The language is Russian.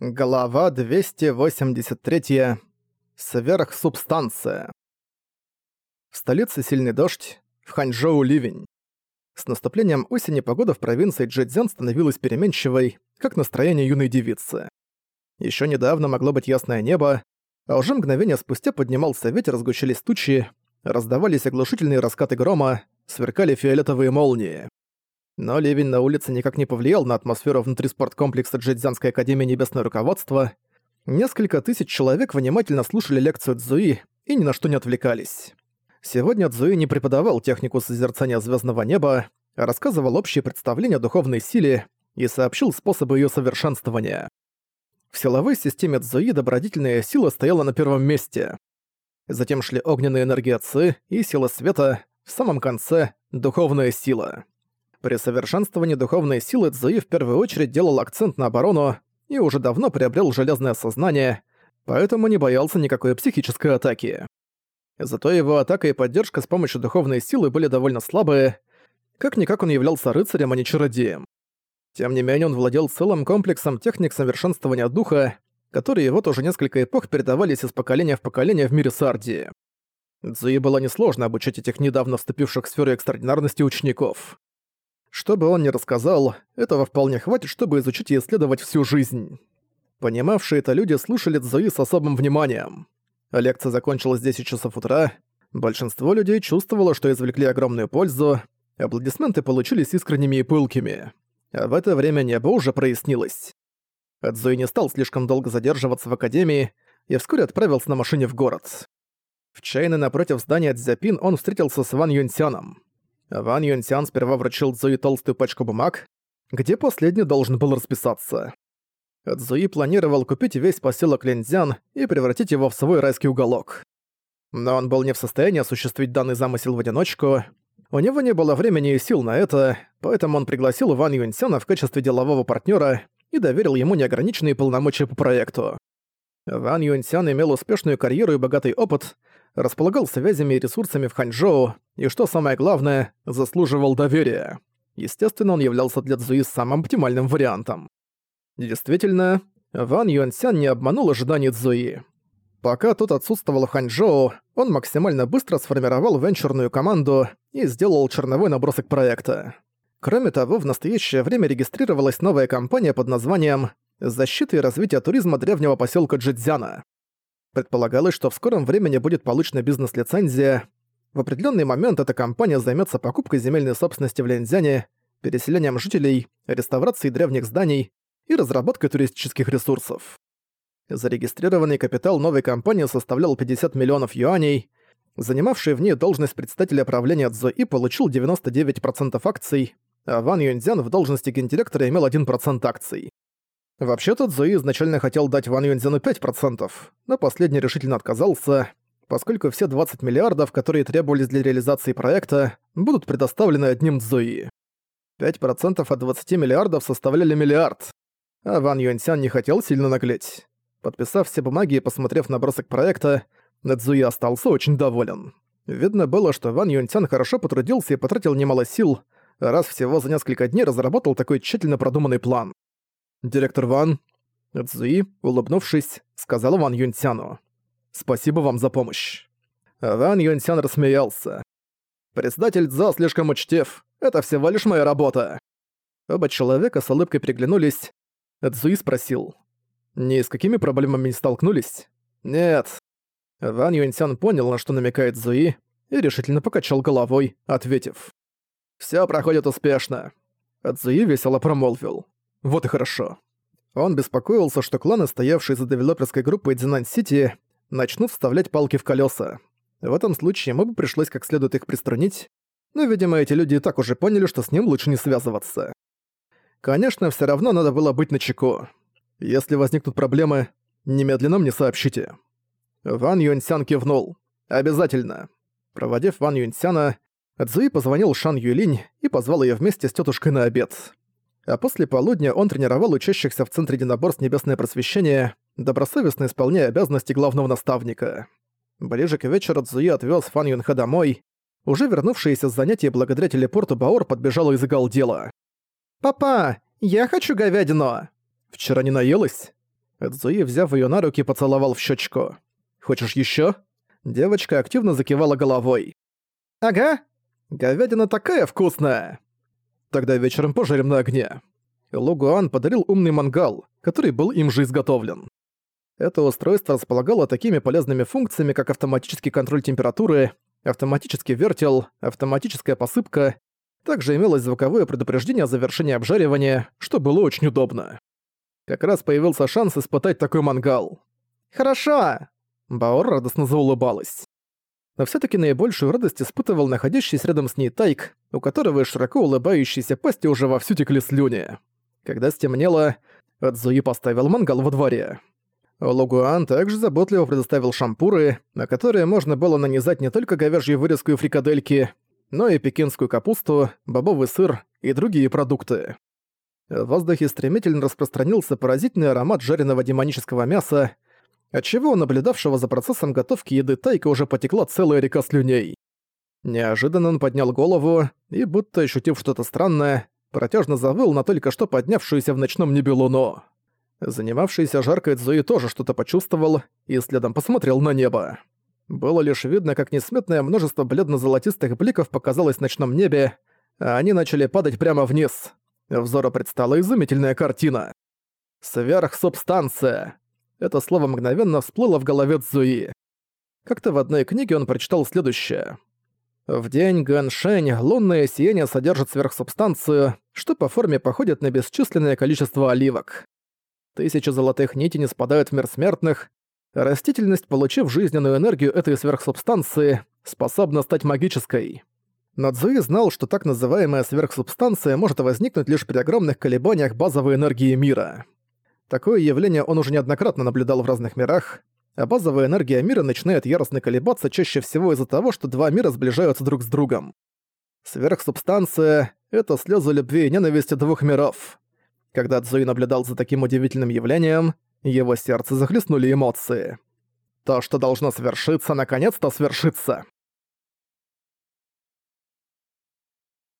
Глава 283. Сверхсубстанция. В столице сильный дождь, в Ханчжоу ливень. С наступлением осени погода в провинции Джэцзян становилась переменчивой, как настроение юной девицы. Ещё недавно могло быть ясное небо, а уже мгновение спустя поднимался ветер, сгущались тучи, раздавались оглушительные раскаты грома, сверкали фиолетовые молнии. Но ливень на улице никак не повлиял на атмосферу внутри спорткомплекса Джэцзянской Академии Небесное Руководство. Несколько тысяч человек внимательно слушали лекцию Цзуи и ни на что не отвлекались. Сегодня Цзуи не преподавал технику созерцания звездного неба, а рассказывал общее представление о духовной силе и сообщил способы ее совершенствования. В силовой системе Цзуи добродетельная сила стояла на первом месте. Затем шли огненная энергия Ци и сила света, в самом конце — духовная сила. При совершенствовании духовной силы Цзуи в первую очередь делал акцент на оборону и уже давно приобрел железное сознание, поэтому не боялся никакой психической атаки. Зато его атака и поддержка с помощью духовной силы были довольно слабые, как-никак он являлся рыцарем, а не чародеем. Тем не менее он владел целым комплексом техник совершенствования духа, которые вот уже несколько эпох передавались из поколения в поколение в мире Сардии. Цзуи было несложно обучать этих недавно вступивших в сферу экстраординарности учеников. Что бы он ни рассказал, этого вполне хватит, чтобы изучить и исследовать всю жизнь. Понимавшие это люди слушали Цзуи с особым вниманием. Лекция закончилась в 10 часов утра. Большинство людей чувствовало, что извлекли огромную пользу. Аплодисменты получились искренними и пылкими. А в это время небо уже прояснилось. Цзуи не стал слишком долго задерживаться в академии и вскоре отправился на машине в город. В чайной напротив здания Цзяпин он встретился с Ван Юньсяном. Ван Юньсян сперва вручил Цзуи толстую пачку бумаг, где последний должен был расписаться. Цзуи планировал купить весь поселок Линзян и превратить его в свой райский уголок. Но он был не в состоянии осуществить данный замысел в одиночку. У него не было времени и сил на это, поэтому он пригласил Ван Юньсяна в качестве делового партнера и доверил ему неограниченные полномочия по проекту. Ван Юньсян имел успешную карьеру и богатый опыт, располагал связями и ресурсами в Ханчжоу, и, что самое главное, заслуживал доверия. Естественно, он являлся для Цзуи самым оптимальным вариантом. Действительно, Ван Юаньсян не обманул ожиданий Цзуи. Пока тот отсутствовал в Ханчжоу, он максимально быстро сформировал венчурную команду и сделал черновой набросок проекта. Кроме того, в настоящее время регистрировалась новая компания под названием «Защита и развитие туризма древнего поселка Джидзяна». Предполагалось, что в скором времени будет получена бизнес-лицензия. В определенный момент эта компания займется покупкой земельной собственности в Лензяне, переселением жителей, реставрацией древних зданий и разработкой туристических ресурсов. Зарегистрированный капитал новой компании составлял 50 миллионов юаней. Занимавший в ней должность председателя правления Цзои получил 99% акций, а Ван Юньцзян в должности гендиректора имел 1% акций. Вообще-то Цзуи изначально хотел дать Ван Юньцзяну 5%, но последний решительно отказался, поскольку все 20 миллиардов, которые требовались для реализации проекта, будут предоставлены одним Цзуи. 5% от 20 миллиардов составляли миллиард, а Ван Юньцзян не хотел сильно наглеть. Подписав все бумаги и посмотрев набросок проекта, Цзуи остался очень доволен. Видно было, что Ван Юньцзян хорошо потрудился и потратил немало сил, раз всего за несколько дней разработал такой тщательно продуманный план. «Директор Ван...» Цзуи, улыбнувшись, сказал Ван Юньцяну. «Спасибо вам за помощь». Ван Юньцян рассмеялся. «Председатель Цзо слишком учтив. Это всего лишь моя работа». Оба человека с улыбкой приглянулись. Цзуи спросил. «Ни с какими проблемами не столкнулись?» «Нет». Ван Юньцян понял, на что намекает Цзуи, и решительно покачал головой, ответив. «Всё проходит успешно». Цзуи весело промолвил. Вот и хорошо. Он беспокоился, что кланы, стоявшие за девелоперской группой Динань-Сити, начнут вставлять палки в колеса. В этом случае ему бы пришлось как следует их приструнить, но, видимо, эти люди и так уже поняли, что с ним лучше не связываться. Конечно, все равно надо было быть начеку. Если возникнут проблемы, немедленно мне сообщите. Ван Юньсян кивнул. «Обязательно». Проводив Ван Юньсяна, Цзуи позвонил Шан Юлинь и позвал ее вместе с тетушкой на обед а после полудня он тренировал учащихся в Центре единоборств Небесное Просвещение, добросовестно исполняя обязанности главного наставника. Ближе к вечеру Цзуи отвёз Фан Юнха домой. Уже вернувшаяся с занятий благодаря телепорту Баор подбежала и загалдела. «Папа, я хочу говядину!» «Вчера не наелась?» Цзуи, взяв ее на руки, поцеловал в щечку. «Хочешь еще? Девочка активно закивала головой. «Ага. Говядина такая вкусная!» «Тогда вечером пожарим на огне». Лугуан подарил умный мангал, который был им же изготовлен. Это устройство располагало такими полезными функциями, как автоматический контроль температуры, автоматический вертел, автоматическая посыпка. Также имелось звуковое предупреждение о завершении обжаривания, что было очень удобно. Как раз появился шанс испытать такой мангал. «Хорошо!» Баор радостно заулыбалась. Но все таки наибольшую радость испытывал находящийся рядом с ней Тайк, у которого из широко улыбающейся пасти уже вовсю текли слюни. Когда стемнело, Адзуи поставил мангал во дворе. Логуан также заботливо предоставил шампуры, на которые можно было нанизать не только говяжью вырезку и фрикадельки, но и пекинскую капусту, бобовый сыр и другие продукты. В воздухе стремительно распространился поразительный аромат жареного демонического мяса, отчего у наблюдавшего за процессом готовки еды Тайка уже потекла целая река слюней. Неожиданно он поднял голову и, будто ощутив что-то странное, протяжно завыл на только что поднявшуюся в ночном небе луну. Занимавшийся жаркой Цзуи тоже что-то почувствовал и следом посмотрел на небо. Было лишь видно, как несметное множество бледно-золотистых бликов показалось в ночном небе, а они начали падать прямо вниз. Взору предстала изумительная картина. Сверхсубстанция. Это слово мгновенно всплыло в голове Цзуи. Как-то в одной книге он прочитал следующее. В день Гэншэнь лунное сияние содержит сверхсубстанцию, что по форме походит на бесчисленное количество оливок. Тысячи золотых нитей не спадают в мир смертных, растительность, получив жизненную энергию этой сверхсубстанции, способна стать магической. Но Цзуи знал, что так называемая сверхсубстанция может возникнуть лишь при огромных колебаниях базовой энергии мира. Такое явление он уже неоднократно наблюдал в разных мирах, а базовая энергия мира начинает яростно колебаться чаще всего из-за того, что два мира сближаются друг с другом. Сверхсубстанция — это слезы любви и ненависти двух миров. Когда Цзуи наблюдал за таким удивительным явлением, его сердце захлестнули эмоции. То, что должно свершиться, наконец-то свершится.